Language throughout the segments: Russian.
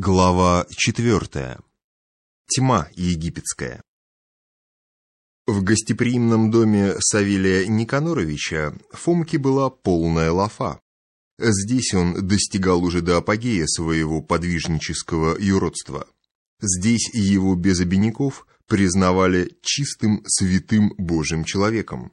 Глава четвертая. Тьма египетская. В гостеприимном доме Савелия Никаноровича Фомке была полная лафа. Здесь он достигал уже до апогея своего подвижнического юродства. Здесь его без обиняков признавали чистым, святым Божьим человеком.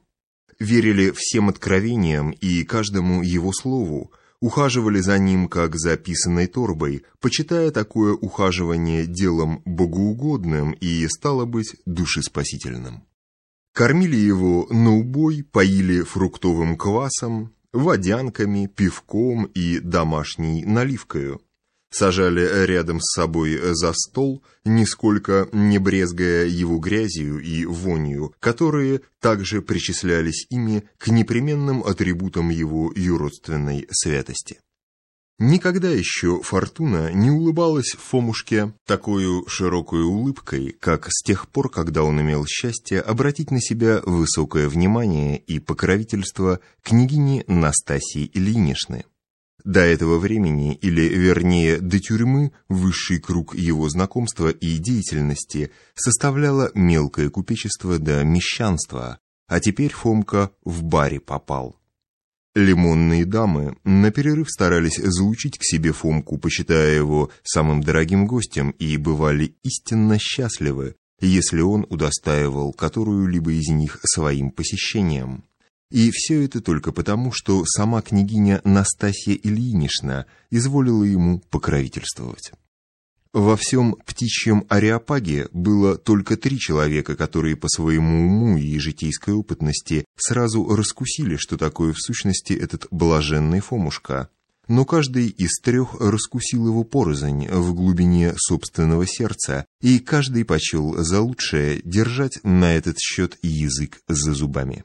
Верили всем откровениям и каждому его слову, ухаживали за ним как за писаной торбой, почитая такое ухаживание делом богоугодным и, стало быть, душеспасительным. Кормили его на убой, поили фруктовым квасом, водянками, пивком и домашней наливкою сажали рядом с собой за стол, нисколько не брезгая его грязью и вонью, которые также причислялись ими к непременным атрибутам его юродственной святости. Никогда еще Фортуна не улыбалась Фомушке такой широкой улыбкой, как с тех пор, когда он имел счастье обратить на себя высокое внимание и покровительство княгини Настасии Ильиничны. До этого времени, или вернее до тюрьмы, высший круг его знакомства и деятельности составляло мелкое купечество до мещанства, а теперь Фомка в баре попал. Лимонные дамы на перерыв старались заучить к себе Фомку, посчитая его самым дорогим гостем, и бывали истинно счастливы, если он удостаивал которую-либо из них своим посещением. И все это только потому, что сама княгиня Настасья Ильинична изволила ему покровительствовать. Во всем птичьем ареопаге было только три человека, которые по своему уму и житейской опытности сразу раскусили, что такое в сущности этот блаженный Фомушка. Но каждый из трех раскусил его порознь в глубине собственного сердца, и каждый почел за лучшее держать на этот счет язык за зубами.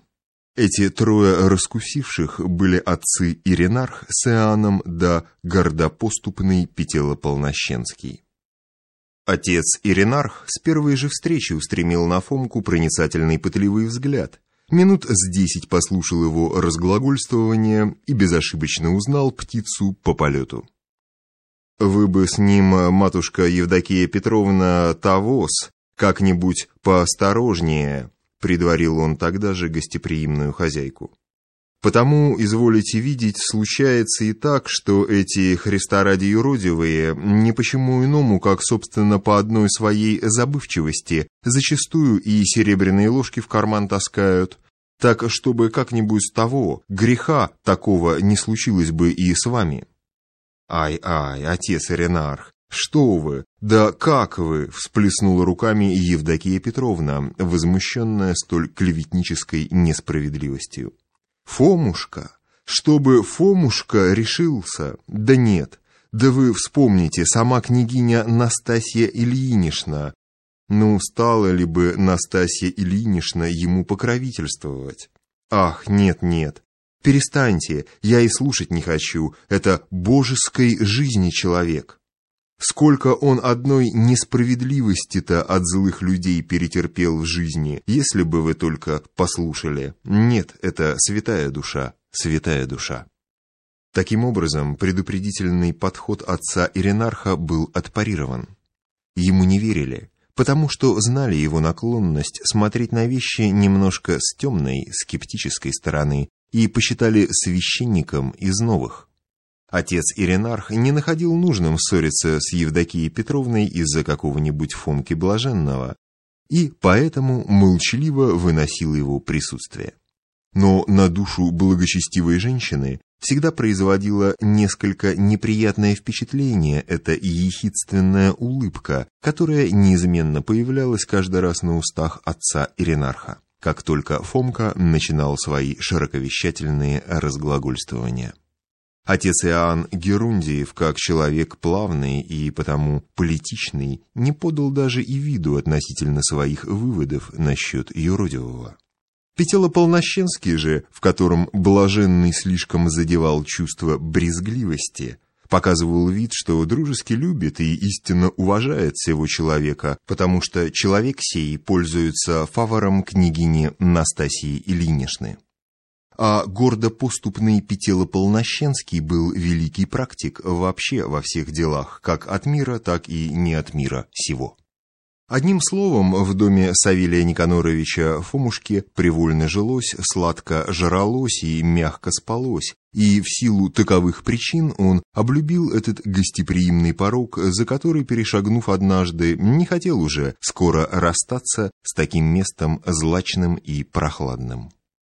Эти трое раскусивших были отцы Иринарх с Иоанном да гордопоступный Петелополнощенский. Отец Иринарх с первой же встречи устремил на Фомку проницательный пытливый взгляд. Минут с десять послушал его разглагольствование и безошибочно узнал птицу по полету. «Вы бы с ним, матушка Евдокия Петровна, тавос, как-нибудь поосторожнее», предварил он тогда же гостеприимную хозяйку. Потому, изволите видеть, случается и так, что эти Христа ради юродивые, не почему иному, как, собственно, по одной своей забывчивости, зачастую и серебряные ложки в карман таскают, так, чтобы как-нибудь с того, греха такого не случилось бы и с вами. Ай-ай, отец Ренарх, «Что вы? Да как вы?» — всплеснула руками Евдокия Петровна, возмущенная столь клеветнической несправедливостью. «Фомушка? Чтобы Фомушка решился? Да нет. Да вы вспомните, сама княгиня Настасья Ильинична. Ну, стала ли бы Настасья Ильинична ему покровительствовать? Ах, нет-нет, перестаньте, я и слушать не хочу, это божеской жизни человек». Сколько он одной несправедливости-то от злых людей перетерпел в жизни, если бы вы только послушали. Нет, это святая душа, святая душа. Таким образом, предупредительный подход отца Иринарха был отпарирован. Ему не верили, потому что знали его наклонность смотреть на вещи немножко с темной, скептической стороны и посчитали священником из новых. Отец Иринарх не находил нужным ссориться с Евдокией Петровной из-за какого-нибудь Фомки Блаженного, и поэтому молчаливо выносил его присутствие. Но на душу благочестивой женщины всегда производила несколько неприятное впечатление эта ехидственная улыбка, которая неизменно появлялась каждый раз на устах отца Иринарха, как только Фомка начинал свои широковещательные разглагольствования. Отец Иоанн Герундиев, как человек плавный и потому политичный, не подал даже и виду относительно своих выводов насчет юродивого. Петелополнощенский же, в котором блаженный слишком задевал чувство брезгливости, показывал вид, что дружески любит и истинно уважает всего человека, потому что человек сей пользуется фавором княгини Настасии Ильиничны. А гордо-поступный Петелополнощенский был великий практик вообще во всех делах, как от мира, так и не от мира сего. Одним словом, в доме Савелия Никаноровича Фомушке привольно жилось, сладко жралось и мягко спалось, и в силу таковых причин он облюбил этот гостеприимный порог, за который, перешагнув однажды, не хотел уже скоро расстаться с таким местом злачным и прохладным.